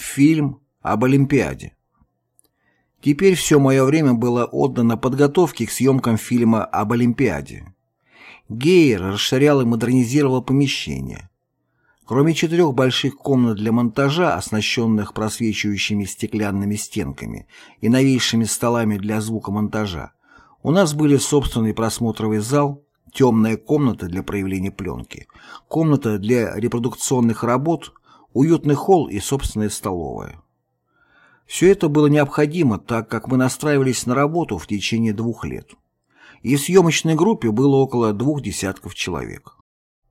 Фильм об Олимпиаде. Теперь все мое время было отдано подготовке к съемкам фильма об Олимпиаде. Гейер расширял и модернизировал помещение. Кроме четырех больших комнат для монтажа, оснащенных просвечивающими стеклянными стенками и новейшими столами для звукомонтажа, у нас были собственный просмотровый зал, темная комната для проявления пленки, комната для репродукционных работ, уютный холл и собственная столовая. Все это было необходимо, так как мы настраивались на работу в течение двух лет. И в съемочной группе было около двух десятков человек.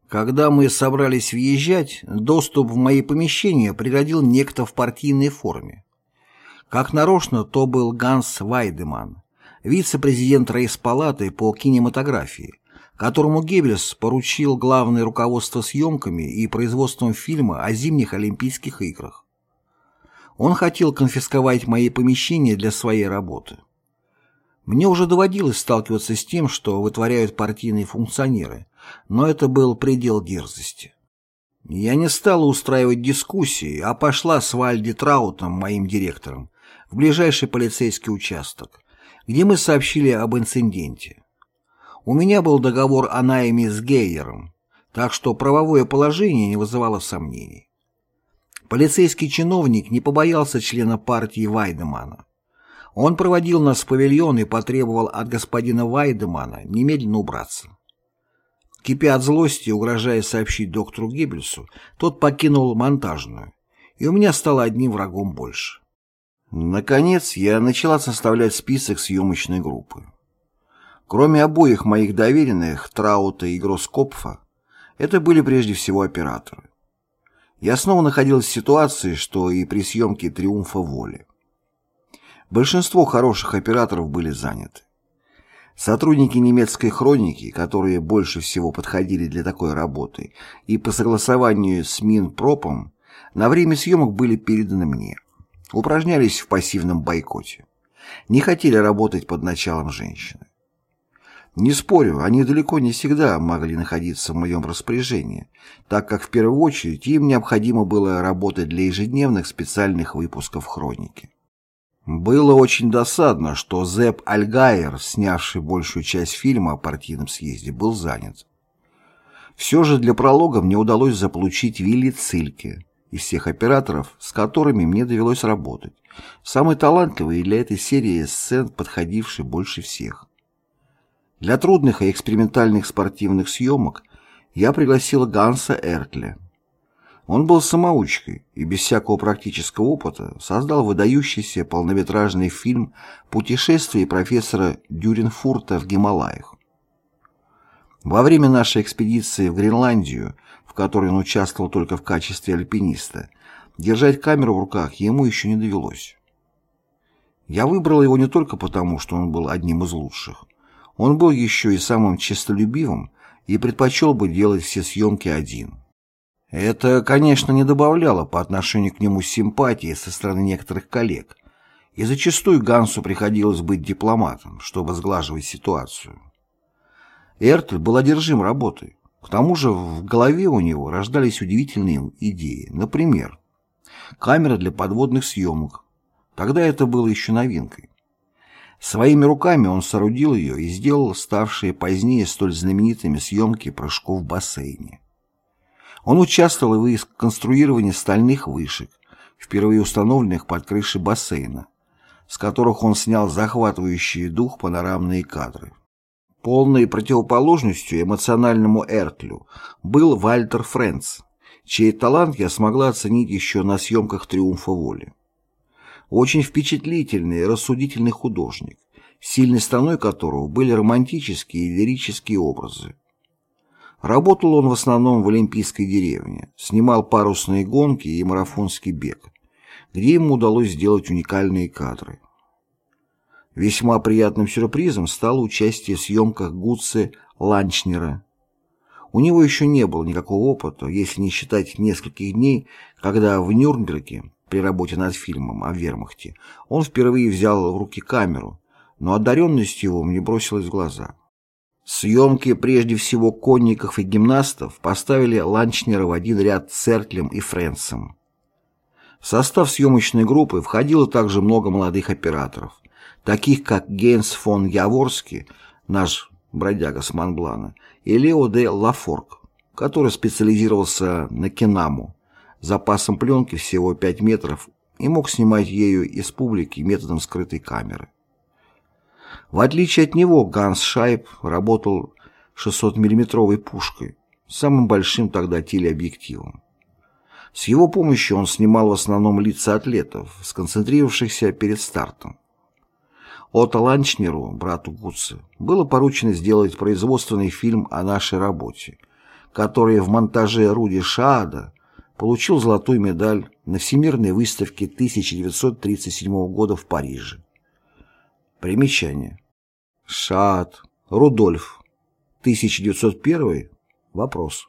Когда мы собрались въезжать, доступ в мои помещения преградил некто в партийной форме. Как нарочно, то был Ганс Вайдеман, вице-президент рейспалаты по кинематографии, которому Геббельс поручил главное руководство съемками и производством фильма о зимних Олимпийских играх. Он хотел конфисковать мои помещения для своей работы. Мне уже доводилось сталкиваться с тем, что вытворяют партийные функционеры, но это был предел дерзости. Я не стала устраивать дискуссии, а пошла с Вальди Траутом, моим директором, в ближайший полицейский участок, где мы сообщили об инциденте. У меня был договор о найме с Гейером, так что правовое положение не вызывало сомнений. Полицейский чиновник не побоялся члена партии Вайдемана. Он проводил нас в павильон и потребовал от господина Вайдемана немедленно убраться. Кипя от злости, угрожая сообщить доктору Геббельсу, тот покинул монтажную, и у меня стало одним врагом больше. Наконец, я начала составлять список съемочной группы. Кроме обоих моих доверенных, Траута и Гроскопфа, это были прежде всего операторы. Я снова находилась в ситуации, что и при съемке «Триумфа воли». Большинство хороших операторов были заняты. Сотрудники немецкой хроники, которые больше всего подходили для такой работы, и по согласованию с Минпропом, на время съемок были переданы мне. Упражнялись в пассивном бойкоте. Не хотели работать под началом женщины. Не спорю, они далеко не всегда могли находиться в моем распоряжении, так как в первую очередь им необходимо было работать для ежедневных специальных выпусков хроники. Было очень досадно, что Зепп Альгайер, снявший большую часть фильма о партийном съезде, был занят. Все же для пролога мне удалось заполучить Вилли Цильке из всех операторов, с которыми мне довелось работать, самый талантливый для этой серии сцен, подходивший больше всех. Для трудных и экспериментальных спортивных съемок я пригласила Ганса Эртля. Он был самоучкой и без всякого практического опыта создал выдающийся полнометражный фильм «Путешествие профессора Дюренфурта в Гималаях». Во время нашей экспедиции в Гренландию, в которой он участвовал только в качестве альпиниста, держать камеру в руках ему еще не довелось. Я выбрал его не только потому, что он был одним из лучших, он был еще и самым честолюбивым и предпочел бы делать все съемки один. Это, конечно, не добавляло по отношению к нему симпатии со стороны некоторых коллег, и зачастую Гансу приходилось быть дипломатом, чтобы сглаживать ситуацию. Эртль был одержим работой. К тому же в голове у него рождались удивительные идеи. Например, камера для подводных съемок. Тогда это было еще новинкой. Своими руками он соорудил ее и сделал ставшие позднее столь знаменитыми съемки прыжков в бассейне. Он участвовал в конструировании стальных вышек, впервые установленных под крышей бассейна, с которых он снял захватывающие дух панорамные кадры. Полной противоположностью эмоциональному Эртлю был Вальтер Френц, чей талант я смогла оценить еще на съемках «Триумфа воли». Очень впечатлительный и рассудительный художник, сильной стороной которого были романтические и лирические образы. Работал он в основном в Олимпийской деревне, снимал парусные гонки и марафонский бег, где ему удалось сделать уникальные кадры. Весьма приятным сюрпризом стало участие в съемках Гутце Ланчнера. У него еще не было никакого опыта, если не считать нескольких дней, когда в Нюрнберге при работе над фильмом о вермахте, он впервые взял в руки камеру, но одаренность его мне бросилась в глаза. Съемки прежде всего конников и гимнастов поставили Ланчнера в один ряд с Эртлем и Френсом. В состав съемочной группы входило также много молодых операторов, таких как Гейнс фон Яворский, наш бродяга с Монблана, и Лео де Лафорг, который специализировался на кинаму, запасом пленки всего 5 метров и мог снимать ею из публики методом скрытой камеры. В отличие от него Ганс Шайб работал 600 миллиметровой пушкой, самым большим тогда телеобъективом. С его помощью он снимал в основном лица атлетов, сконцентрировавшихся перед стартом. Отто Ланчнеру, брату Гутце, было поручено сделать производственный фильм о нашей работе, который в монтаже Руди Шаада получил золотую медаль на Всемирной выставке 1937 года в Париже. Примечание. Шаад, Рудольф, 1901 Вопрос.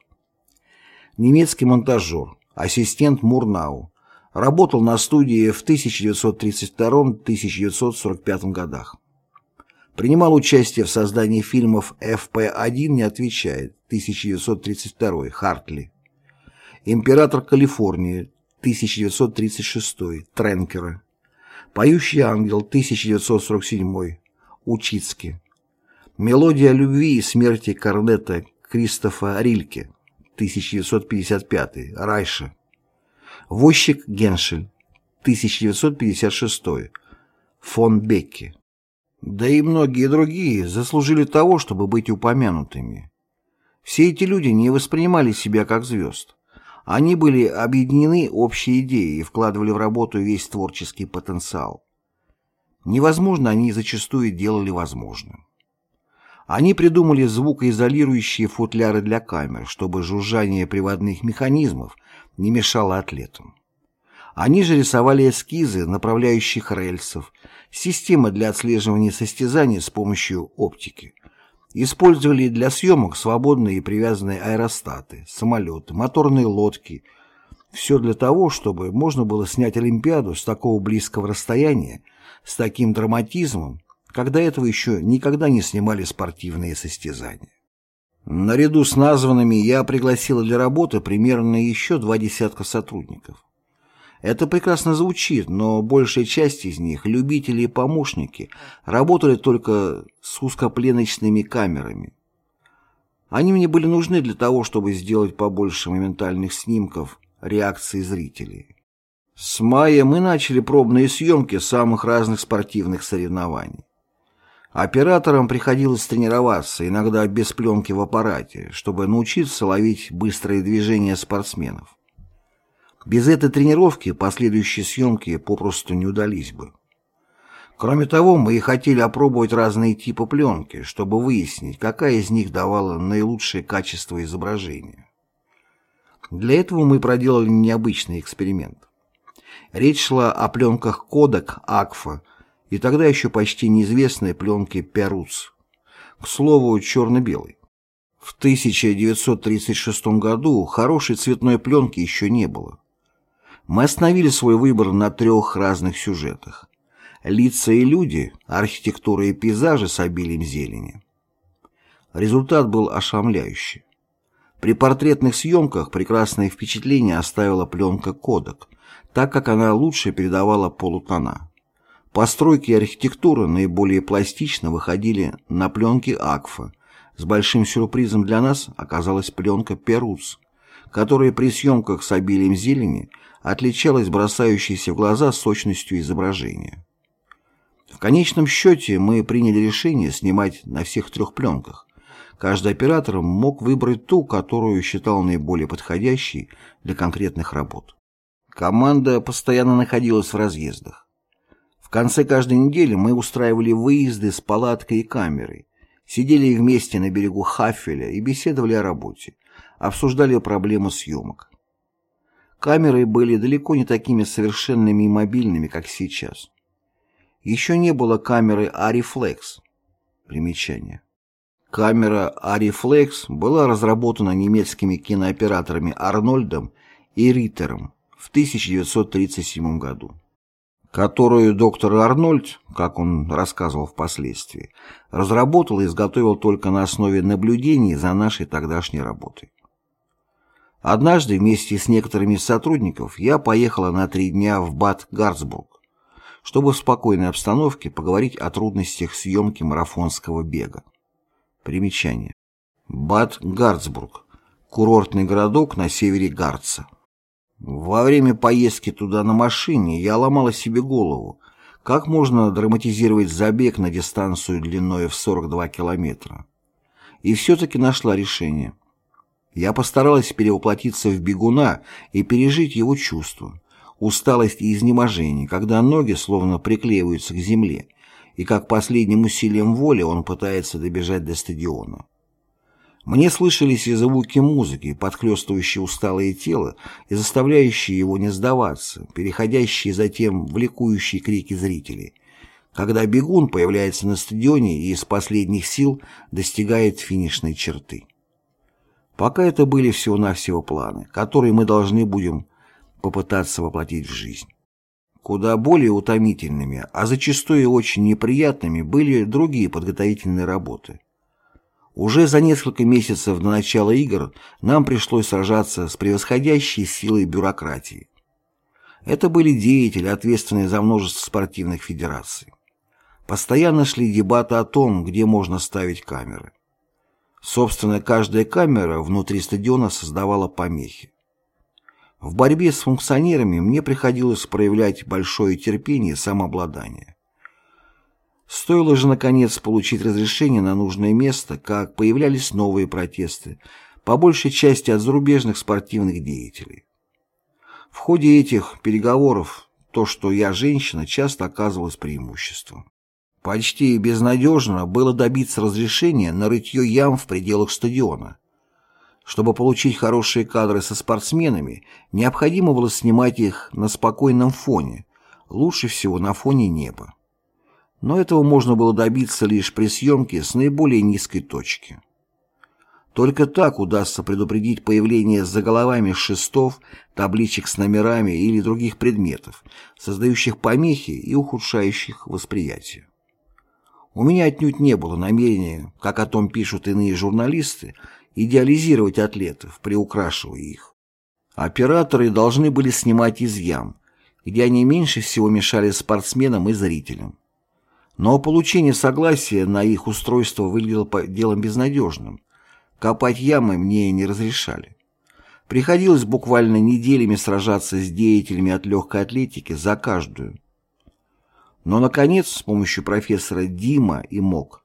Немецкий монтажер, ассистент Мурнау, работал на студии в 1932-1945 годах. Принимал участие в создании фильмов «ФП-1» не отвечает, 1932 Хартли. «Император Калифорнии», 1936 Тренкера. «Поющий ангел», 1947 Учицки. «Мелодия любви и смерти корнета Кристофа Рильке», 1955 Райша. Возчик Геншель, 1956 фон Бекке. Да и многие другие заслужили того, чтобы быть упомянутыми. Все эти люди не воспринимали себя как звезд. Они были объединены общей идеей и вкладывали в работу весь творческий потенциал. Невозможно они зачастую делали возможным. Они придумали звукоизолирующие футляры для камер, чтобы жужжание приводных механизмов не мешало атлетам. Они же рисовали эскизы направляющих рельсов, системы для отслеживания состязаний с помощью оптики. Использовали для съемок свободные и привязанные аэростаты, самолеты, моторные лодки. Все для того, чтобы можно было снять Олимпиаду с такого близкого расстояния, с таким драматизмом, когда этого еще никогда не снимали спортивные состязания. Наряду с названными я пригласил для работы примерно еще два десятка сотрудников. Это прекрасно звучит, но большая часть из них, любители и помощники, работали только с узкопленочными камерами. Они мне были нужны для того, чтобы сделать побольше моментальных снимков реакции зрителей. С мая мы начали пробные съемки самых разных спортивных соревнований. Операторам приходилось тренироваться, иногда без пленки в аппарате, чтобы научиться ловить быстрые движения спортсменов. Без этой тренировки последующие съемки попросту не удались бы. Кроме того, мы и хотели опробовать разные типы пленки, чтобы выяснить, какая из них давала наилучшее качество изображения. Для этого мы проделали необычный эксперимент. Речь шла о пленках Kodak Agfa и тогда еще почти неизвестной пленке Перуц. К слову, черно-белой. В 1936 году хорошей цветной пленки еще не было. Мы остановили свой выбор на трех разных сюжетах. Лица и люди, архитектура и пейзажи с обилием зелени. Результат был ошеломляющий. При портретных съемках прекрасное впечатление оставила пленка «Кодек», так как она лучше передавала полутона. Постройки и архитектура наиболее пластично выходили на пленке Акфа. С большим сюрпризом для нас оказалась пленка Перуц, которая при съемках с обилием зелени отличалась бросающейся в глаза сочностью изображения. В конечном счете мы приняли решение снимать на всех трех пленках. Каждый оператор мог выбрать ту, которую считал наиболее подходящей для конкретных работ. Команда постоянно находилась в разъездах конце каждой недели мы устраивали выезды с палаткой и камерой, сидели вместе на берегу Хафеля и беседовали о работе, обсуждали проблемы съемок. Камеры были далеко не такими совершенными и мобильными, как сейчас. Еще не было камеры Ariflex. Примечание. Камера Ariflex была разработана немецкими кинооператорами Арнольдом и Риттером в 1937 году которую доктор Арнольд, как он рассказывал впоследствии, разработал и изготовил только на основе наблюдений за нашей тогдашней работой. Однажды вместе с некоторыми из сотрудников я поехала на три дня в Бад Гарцбург, чтобы в спокойной обстановке поговорить о трудностях съемки марафонского бега. Примечание. Бад Гарцбург – курортный городок на севере Гарца. Во время поездки туда на машине я ломала себе голову, как можно драматизировать забег на дистанцию длиной в 42 километра. И все-таки нашла решение. Я постаралась перевоплотиться в бегуна и пережить его чувства, усталость и изнеможение, когда ноги словно приклеиваются к земле, и как последним усилием воли он пытается добежать до стадиона. Мне слышались и звуки музыки, подхлестывающие усталое тело и заставляющие его не сдаваться, переходящие затем в ликующие крики зрителей, когда бегун появляется на стадионе и из последних сил достигает финишной черты. Пока это были всего-навсего планы, которые мы должны будем попытаться воплотить в жизнь. Куда более утомительными, а зачастую очень неприятными были другие подготовительные работы. Уже за несколько месяцев до начала игр нам пришлось сражаться с превосходящей силой бюрократии. Это были деятели, ответственные за множество спортивных федераций. Постоянно шли дебаты о том, где можно ставить камеры. Собственно, каждая камера внутри стадиона создавала помехи. В борьбе с функционерами мне приходилось проявлять большое терпение и самообладание. Стоило же, наконец, получить разрешение на нужное место, как появлялись новые протесты, по большей части от зарубежных спортивных деятелей. В ходе этих переговоров то, что я женщина, часто оказывалось преимуществом. Почти безнадежно было добиться разрешения на рытье ям в пределах стадиона. Чтобы получить хорошие кадры со спортсменами, необходимо было снимать их на спокойном фоне, лучше всего на фоне неба. Но этого можно было добиться лишь при съемке с наиболее низкой точки. Только так удастся предупредить появление за головами шестов, табличек с номерами или других предметов, создающих помехи и ухудшающих восприятие. У меня отнюдь не было намерения, как о том пишут иные журналисты, идеализировать атлетов, приукрашивая их. Операторы должны были снимать из ям, где они меньше всего мешали спортсменам и зрителям. Но получение согласия на их устройство выглядело делом безнадежным. Копать ямы мне не разрешали. Приходилось буквально неделями сражаться с деятелями от легкой атлетики за каждую. Но, наконец, с помощью профессора Дима и МОК,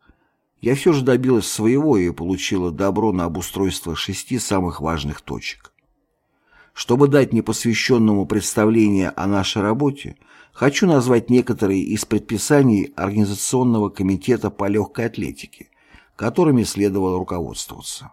я все же добилась своего и получила добро на обустройство шести самых важных точек. Чтобы дать непосвященному представление о нашей работе, хочу назвать некоторые из предписаний Организационного комитета по легкой атлетике, которыми следовало руководствоваться.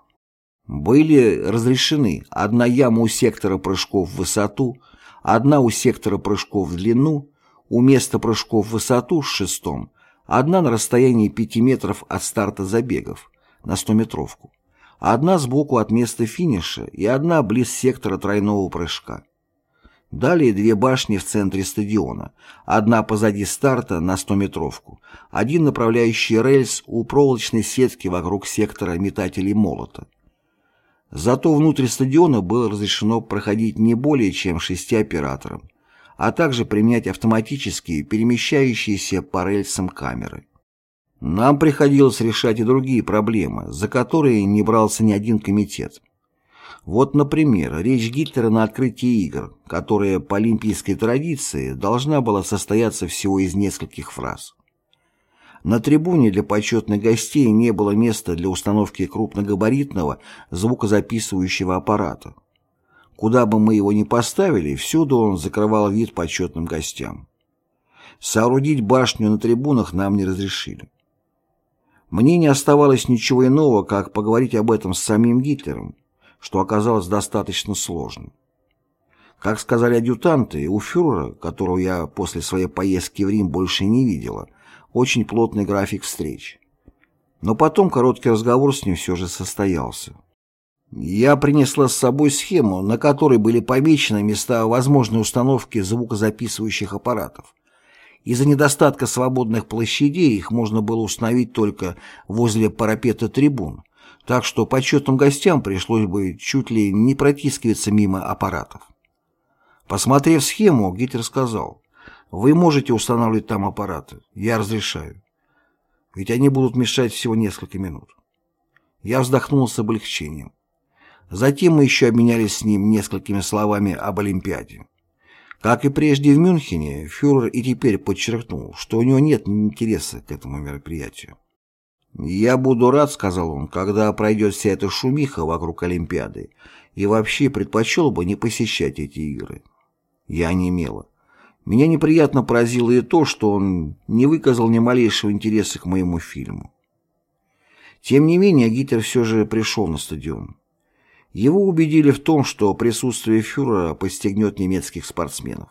Были разрешены одна яма у сектора прыжков в высоту, одна у сектора прыжков в длину, у места прыжков в высоту с шестом, одна на расстоянии 5 метров от старта забегов на 100-метровку, одна сбоку от места финиша и одна близ сектора тройного прыжка. Далее две башни в центре стадиона, одна позади старта на 100-метровку, один направляющий рельс у проволочной сетки вокруг сектора метателей молота. Зато внутрь стадиона было разрешено проходить не более чем шести операторам, а также применять автоматические, перемещающиеся по рельсам камеры. Нам приходилось решать и другие проблемы, за которые не брался ни один комитет. Вот, например, речь Гитлера на открытии игр, которая по олимпийской традиции должна была состояться всего из нескольких фраз. На трибуне для почетных гостей не было места для установки крупногабаритного звукозаписывающего аппарата. Куда бы мы его ни поставили, всюду он закрывал вид почетным гостям. Соорудить башню на трибунах нам не разрешили. Мне не оставалось ничего иного, как поговорить об этом с самим Гитлером, что оказалось достаточно сложным. Как сказали адъютанты, у фюрера, которого я после своей поездки в Рим больше не видела, очень плотный график встреч. Но потом короткий разговор с ним все же состоялся. Я принесла с собой схему, на которой были помечены места возможной установки звукозаписывающих аппаратов. Из-за недостатка свободных площадей их можно было установить только возле парапета трибун, так что почетным гостям пришлось бы чуть ли не протискиваться мимо аппаратов. Посмотрев схему, Гитлер сказал, «Вы можете устанавливать там аппараты, я разрешаю. Ведь они будут мешать всего несколько минут». Я вздохнул с облегчением. Затем мы еще обменялись с ним несколькими словами об Олимпиаде. Как и прежде в Мюнхене, фюрер и теперь подчеркнул, что у него нет интереса к этому мероприятию. «Я буду рад», — сказал он, — «когда пройдет вся эта шумиха вокруг Олимпиады, и вообще предпочел бы не посещать эти игры». Я немела. Меня неприятно поразило и то, что он не выказал ни малейшего интереса к моему фильму. Тем не менее, Гитлер все же пришел на стадион. Его убедили в том, что присутствие фюрера постигнет немецких спортсменов.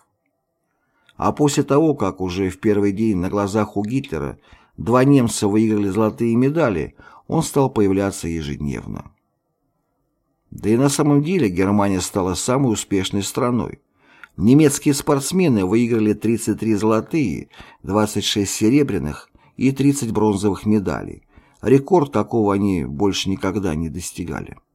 А после того, как уже в первый день на глазах у Гитлера два немца выиграли золотые медали, он стал появляться ежедневно. Да и на самом деле Германия стала самой успешной страной. Немецкие спортсмены выиграли 33 золотые, 26 серебряных и 30 бронзовых медалей. Рекорд такого они больше никогда не достигали.